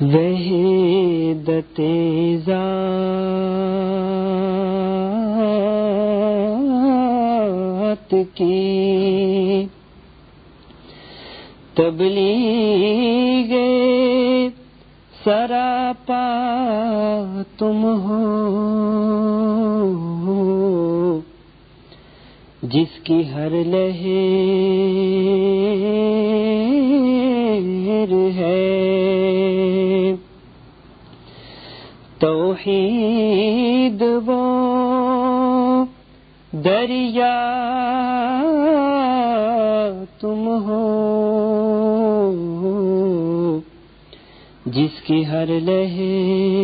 وحدت ذات کی تبلیغ سراپا تم ہو جس کی ہر لہر توحید وہ دریا تم ہو جس کی ہر لہر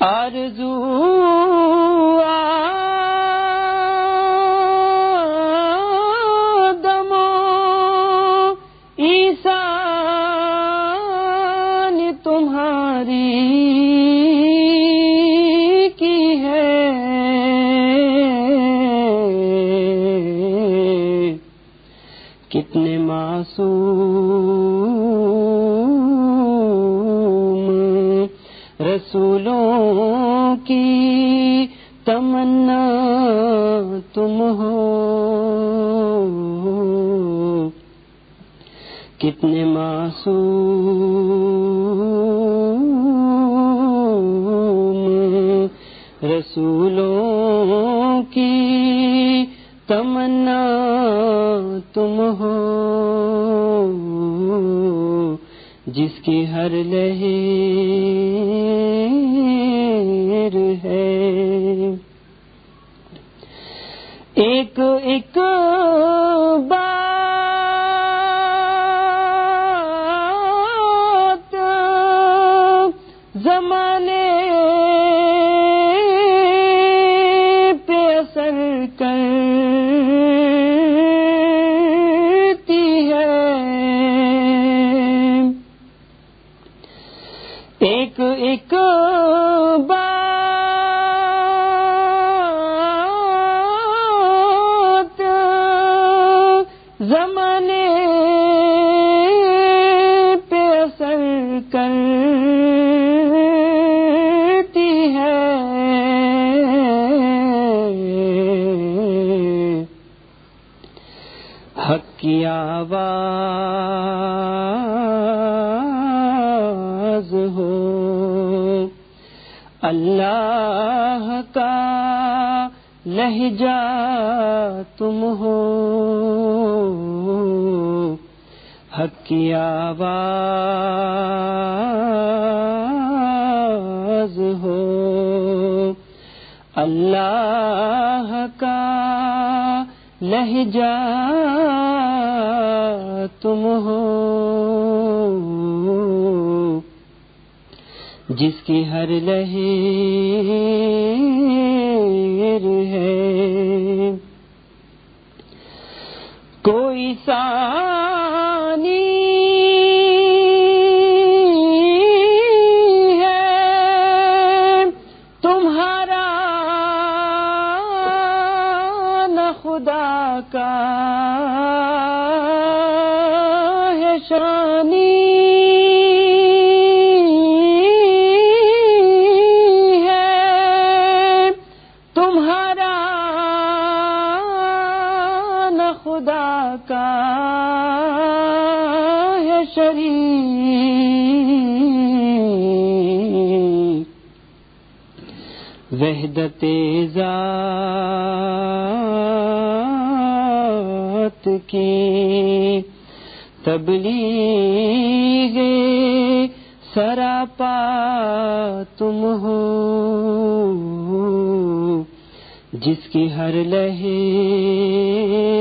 آرزو آدم ایسان تمہاری کی ہے۔ کتنے معصوم رسولوں کی تمنا تم ہو۔ کتنے معصوم رسولوں کی تمنا تم ہو۔ جس کی ہر لہر ہے۔ ایک ایک ایک ایک بات زمانے پہ اثر کرتی ہے۔ حق کی آواز اللہ کا لہجہ تم ہو۔ حق کی آواز ہو۔ اللہ کا لہجہ تم ہو۔ جس کی ہر لہر ہے۔ کوئی سانی ہے تمہارا نہ خدا کا ہے شانی۔ خدا کا ہے شریک۔ وحدت ذات کی تبلیغ سراپا تم ہو، جس کی ہر لہر